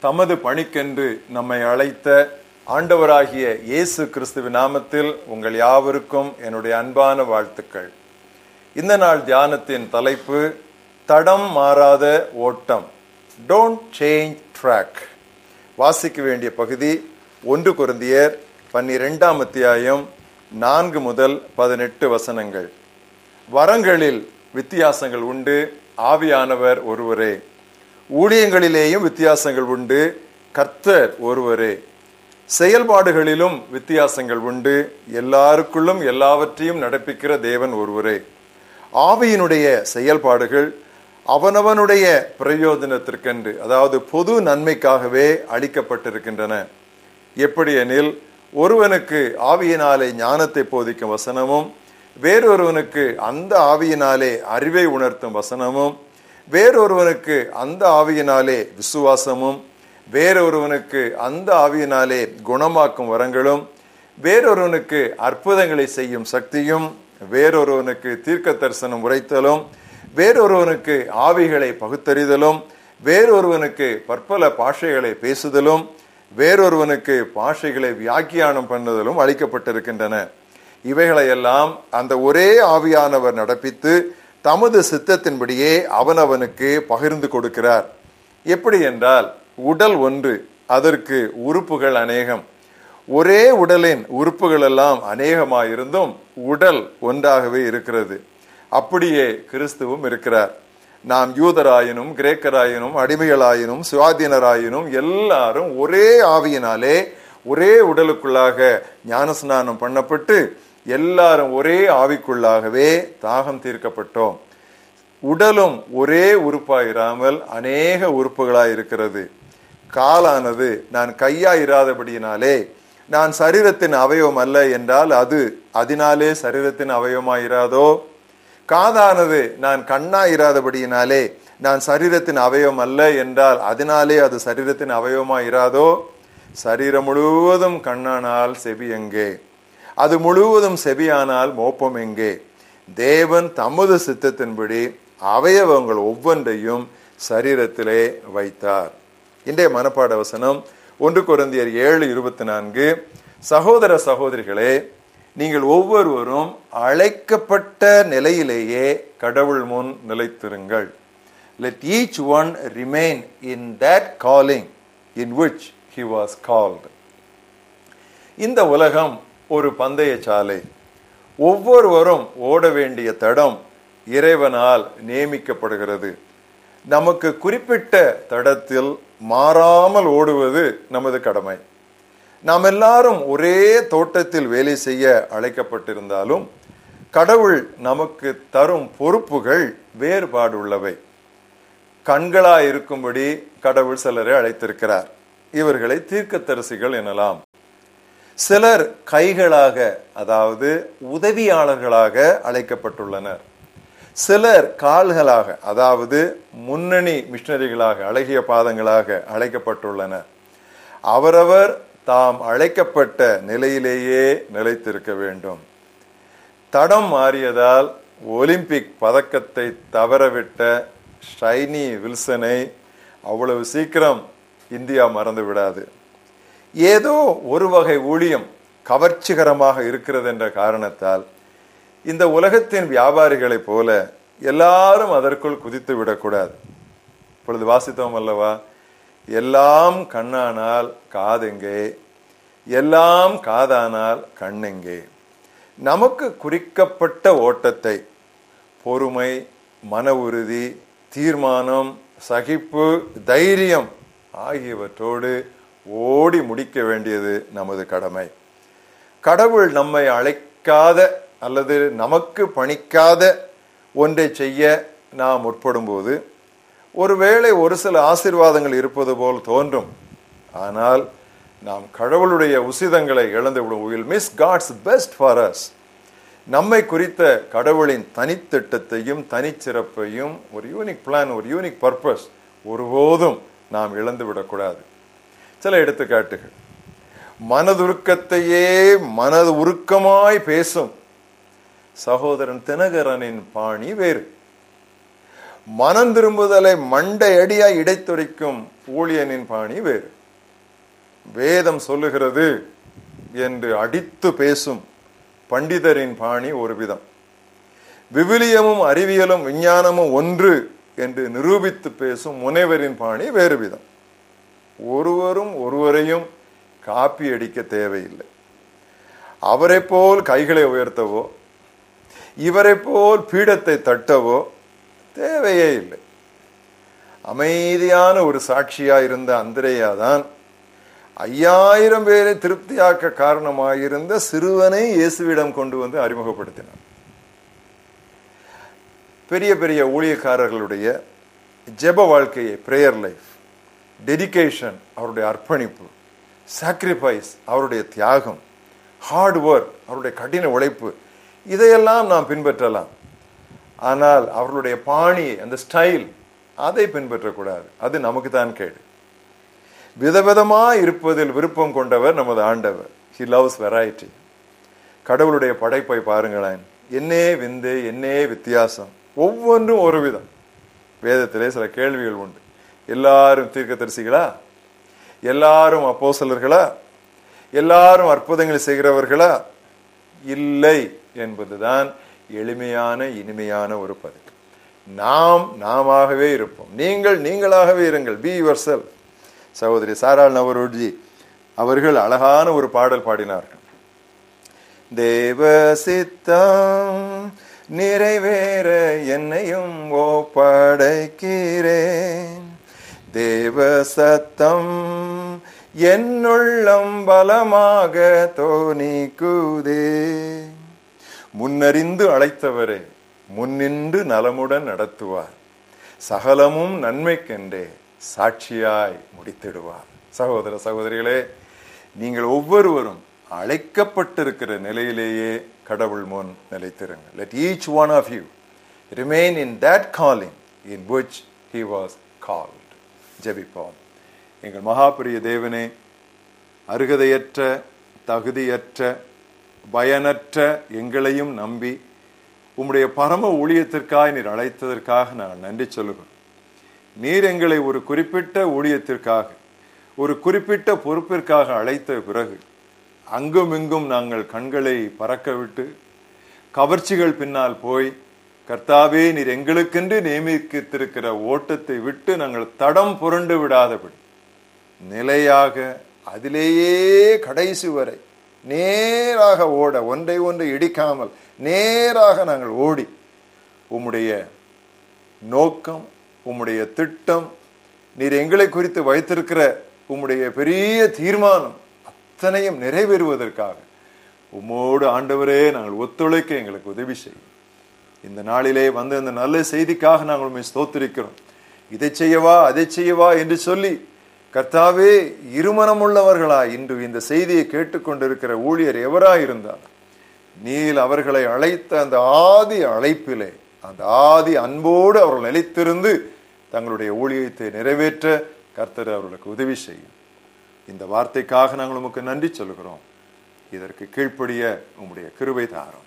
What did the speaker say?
தமது பணிக்கென்று நம்மை அழைத்த ஆண்டவராகிய இயேசு கிறிஸ்துவின் நாமத்தில் உங்கள் யாவருக்கும் என்னுடைய அன்பான வாழ்த்துக்கள். இந்த நாள் தியானத்தின் தலைப்பு தடம் மாறாத ஓட்டம். டோன்ட் சேஞ்ச் ட்ராக் வாசிக்க வேண்டிய பகுதி ஒன்று குருந்தியர் பன்னிரெண்டாம் அத்தியாயம் நான்கு முதல் பதினெட்டு வசனங்கள். வரங்களில் வித்தியாசங்கள் உண்டு ஆவியானவர் ஒருவரே. ஊழியங்களிலேயும் வித்தியாசங்கள் உண்டு. கர்த்தர் ஒருவரே செயல்பாடுகளிலும் வித்தியாசங்கள் உண்டு. எல்லாருக்குள்ளும் எல்லாவற்றையும் நடப்பிக்கிற தேவன் ஒருவரே. ஆவியினுடைய செயல்பாடுகள் அவனவனுடைய பிரயோஜனத்திற்கென்று அதாவது பொது நன்மைக்காகவே அளிக்கப்பட்டிருக்கின்றன. எப்படி எனில் ஒருவனுக்கு ஆவியினாலே ஞானத்தை போதிக்கும் வசனமும் வேறொருவனுக்கு அந்த ஆவியினாலே அறிவை உணர்த்தும் வசனமும் வேறொருவனுக்கு அந்த ஆவியினாலே விசுவாசமும் வேறொருவனுக்கு அந்த ஆவியினாலே குணமாக்கும் வரங்களும் வேறொருவனுக்கு அற்புதங்களை செய்யும் சக்தியும் வேறொருவனுக்கு தீர்க்க தரிசனம் உரைத்தலும் வேறொருவனுக்கு ஆவிகளை பகுத்தறிதலும் வேறொருவனுக்கு பற்பல பாஷைகளை பேசுதலும் வேறொருவனுக்கு பாஷைகளை வியாக்கியானம் பண்ணுதலும் அளிக்கப்பட்டிருக்கின்றன. இவைகளையெல்லாம் அந்த ஒரே ஆவியானவர் நடப்பித்து தமது சித்தத்தின்படியே அவனவனுக்கு பகிர்ந்து கொடுக்கிறார். எப்படி என்றால் உடல் ஒன்று அதற்கு உறுப்புகள் அநேகம். ஒரே உடலின் உறுப்புகள் எல்லாம் அநேகமாயிருந்தும் உடல் ஒன்றாகவே இருக்கிறது. அப்படியே கிறிஸ்துவும் இருக்கிறார். நாம் யூதராயினும் கிரேக்கராயினும் அடிமைகளாயினும் சுவாதீனராயினும் எல்லாரும் ஒரே ஆவியினாலே ஒரே உடலுக்குள்ளாக ஞானஸ்நானம் பண்ணப்பட்டு எல்லாரும் ஒரே ஆவிக்குள்ளாகவே தாகம் தீர்க்கப்பட்டோம். உடலும் ஒரே உறுப்பாயிராமல் அநேக உறுப்புகளாய் இருக்கிறது. காலானது நான் கையாயிராதபடியினாலே நான் சரீரத்தின் அவயவம் அல்ல என்றால் அது அதனாலே சரீரத்தின் அவயவமாயிராதோ? காதானது நான் கண்ணாயிராதபடியினாலே நான் சரீரத்தின் அவயவம் அல்ல என்றால் அதனாலே அது சரீரத்தின் அவயவமாயிராதோ? சரீரம் முழுவதும் கண்ணானால் செவி எங்கே? அது முழுவதும் செவியானால் மோப்பம் எங்கே? தேவன் தமது சித்தத்தின்படி அவயவங்கள் ஒவ்வொன்றையும் சரீரத்திலே வைத்தார். இன்றைய மனப்பாட வசனம் ஒன்று குருந்தியர் ஏழு இருபத்தி நான்கு. சகோதர சகோதரிகளே நீங்கள் ஒவ்வொருவரும் அழைக்கப்பட்ட நிலையிலேயே கடவுள் முன் நிலைத்திருங்கள். Let each one remain in that calling in which he was called இந்த உலகம் ஒரு பந்தய சாலை. ஒவ்வொருவரும் ஓட வேண்டிய தடம் இறைவனால் நியமிக்கப்படுகிறது. நமக்கு குறிப்பிட்ட தடத்தில் மாறாமல் ஓடுவது நமது கடமை. நாம் எல்லாரும் ஒரே தோட்டத்தில் வேலை செய்ய அழைக்கப்பட்டிருந்தாலும் கடவுள் நமக்கு தரும் பொறுப்புகள் வேறுபாடுள்ளவை. உள்ளவை இருக்கும்படி கடவுள் சிலரை அழைத்திருக்கிறார். இவர்களை தீர்க்கத்தரசிகள் எனலாம். சிலர் கைகளாக அதாவது உதவியாளர்களாக அழைக்கப்பட்டுள்ளனர். சிலர் கால்களாக அதாவது முன்னணி மிஷினரிகளாக அழகிய பாதங்களாக அழைக்கப்பட்டுள்ளனர். அவரவர் தாம் அழைக்கப்பட்ட நிலையிலேயே நிலைத்திருக்க வேண்டும். தடம் மாறியதால் ஒலிம்பிக் பதக்கத்தை தவறவிட்ட ஷைனி வில்சனை அவ்வளவு சீக்கிரம் இந்தியா மறந்து விடாது ஏதோ ஒரு வகை ஊழியம் கவர்ச்சிகரமாக இருக்கிறது என்ற காரணத்தால் இந்த உலகத்தின் வியாபாரிகளைப் போல எல்லாரும் அதற்குள் குதித்து விடக்கூடாது. இப்பொழுது வாசித்தோம் அல்லவா? எல்லாம் கண்ணானால் காதெங்கே? எல்லாம் காதானால் கண்ணெங்கே? நமக்கு குறிக்கப்பட்ட ஓட்டத்தை பொறுமை மன உறுதி தீர்மானம் சகிப்பு தைரியம் ஆகியவற்றோடு ஓடி முடிக்க வேண்டியது நமது கடமை. கடவுள் நம்மை அழைக்காத அல்லது நமக்கு பணிக்காத ஒன்றை செய்ய நாம் முற்படும்போது ஒருவேளை ஒரு சில ஆசீர்வாதங்கள் இருப்பது போல் தோன்றும். ஆனால் நாம் கடவுளுடைய உசிதங்களை இழந்து விடும். Will miss God's best for us நம்மை குறித்த கடவுளின் தனித்திட்டத்தையும் தனிச்சிறப்பையும் ஒரு யூனிக் பிளான் ஒரு யூனிக் பர்பஸ் ஒருபோதும் நாம் இழந்து விடக்கூடாது. சில எடுத்துக்காட்டுகள். மனதுருக்கத்தையே மனது உருக்கமாய் பேசும். சகோதரன் தினகரனின் பாணி வேறு. மனம் திரும்புதலை மண்டை அடியாய் இடைத்துரைக்கும் ஊழியனின் பாணி வேறு. வேதம் சொல்லுகிறது என்று அடித்து பேசும் பண்டிதரின் பாணி ஒரு விதம். விவிலியமும் அறிவியலும் விஞ்ஞானமும் ஒன்று என்று நிரூபித்து பேசும் முனைவரின் பாணி வேறு விதம். ஒருவரும் ஒருவரையும் காப்பி அடிக்க தேவையில்லை. அவரை போல் கைகளை உயர்த்தவோ இவரை போல் பீடத்தை தட்டவோ தேவையே இல்லை. அமைதியான ஒரு சாட்சியா இருந்த அந்திரையா தான் ஐயாயிரம் பேரை திருப்தியாக்க காரணமாயிருந்த சிறுவனை இயேசுவிடம் கொண்டு வந்து அறிமுகப்படுத்தினான். பெரிய பெரிய ஊழியக்காரர்களுடைய ஜெப வாழ்க்கையை பிரேயர் லைஃப் டெடிகேஷன் அவருடைய அர்ப்பணிப்பு சாக்ரிஃபைஸ் அவருடைய தியாகம் ஹார்ட் ஒர்க் அவருடைய கடின உழைப்பு இதையெல்லாம் நாம் பின்பற்றலாம். ஆனால் அவர்களுடைய பாணி அந்த ஸ்டைல் அதை பின்பற்றக்கூடாது. அது நமக்கு தான் கேடு. விதவிதமாக இருப்பதில் விருப்பம் கொண்டவர் நமது ஆண்டவர். ஹி லவ்ஸ் வெரைட்டி கடவுளுடைய படைப்பை பாருங்களேன். என்னே விந்து என்னே வித்தியாசம். ஒவ்வொன்றும் ஒரு விதம். வேதத்திலே சில கேள்விகள் உண்டு. எல்லாரும் தீர்க்கதரிசிகளா? எல்லாரும் அப்போசலர்களா எல்லாரும் அற்புதங்களை செய்கிறவர்களா? இல்லை என்பதுதான் எளிமையான இனிமையான ஒரு பதில். நாம் நாமவே இருப்போம். நீங்கள் நீங்களாகவே இருங்கள். பி யுவர் செல் சகோதரி சாராள் நவரோஜி அவர்கள் அழகான ஒரு பாடல் பாடினார்கள். தேவ சித்தம் நிறைவேற என்னையும் ஓ படைக்கிறேன் தேவசத்தம் என்னுள்ளம் பலமாக தோணிக்குதே. முன்னறிந்து அழைத்தவரே முன்னின்று நலமுடன் நடத்துவார். சகலமும் நன்மைக்கென்றே சாட்சியாய் முடித்திடுவார். சகோதர சகோதரிகளே நீங்கள் ஒவ்வொருவரும் அழைக்கப்பட்டிருக்கிற நிலையிலேயே கடவுள் முன் நிலைத்திருங்கள். Let each one of you remain in that calling in which he was called ஜெபிப்போம். எங்கள் மகாபிரிய தேவனே அருகதையற்ற தகுதியற்ற பயனற்ற எங்களையும் நம்பி உம்முடைய பரம ஊழியத்திற்காக நீர் அழைத்ததற்காக நான் நன்றி சொல்லுகிறோம். நீர் எங்களை ஒரு குறிப்பிட்ட ஊழியத்திற்காக ஒரு குறிப்பிட்ட பொறுப்பிற்காக அழைத்த பிறகு அங்கும் இங்கும் நாங்கள் கண்களை பறக்க விட்டு கவர்ச்சிகள் பின்னால் போய் கர்த்தாவே நீர் எங்களுக்கென்று நியமித்திருக்கிற ஓட்டத்தை விட்டு நாங்கள் தடம் புரண்டு விடாதபடி நிலையாக அதிலேயே கடைசி வரை நேராக ஓட ஒன்றை ஒன்றை இடிக்காமல் நேராக நாங்கள் ஓடி உம்முடைய நோக்கம் உம்முடைய திட்டம் நீர் எங்களை குறித்து வைத்திருக்கிற உம்முடைய பெரிய தீர்மானம் அத்தனையும் நிறைவேறுவதற்காக உம்மோடு ஆண்டவரே நாங்கள் ஒத்துழைக்க எங்களுக்கு உதவி செய்யும். இந்த நாளிலே வந்து இந்த நல்ல செய்திக்காக நாங்கள் உண்மை ஸ்தோத்திரிக்கிறோம். இதை செய்யவா அதை செய்யவா என்று சொல்லி கர்த்தாவே இருமனம் உள்ளவர்களா இன்று இந்த செய்தியை கேட்டுக்கொண்டிருக்கிற ஊழியர் எவராய் இருந்தார் நீல் அவர்களை அழைத்த அந்த ஆதி அழைப்பிலே அந்த ஆதி அன்போடு அவர்கள் நிலைத்திருந்து தங்களுடைய ஊழியத்தை நிறைவேற்ற கர்த்தர் அவர்களுக்கு உதவி செய்யும். இந்த வார்த்தைக்காக நாங்கள் உமக்கு நன்றி சொல்கிறோம் இதற்கு கீழ்ப்படிய உம்முடைய கிருவை தாரம்.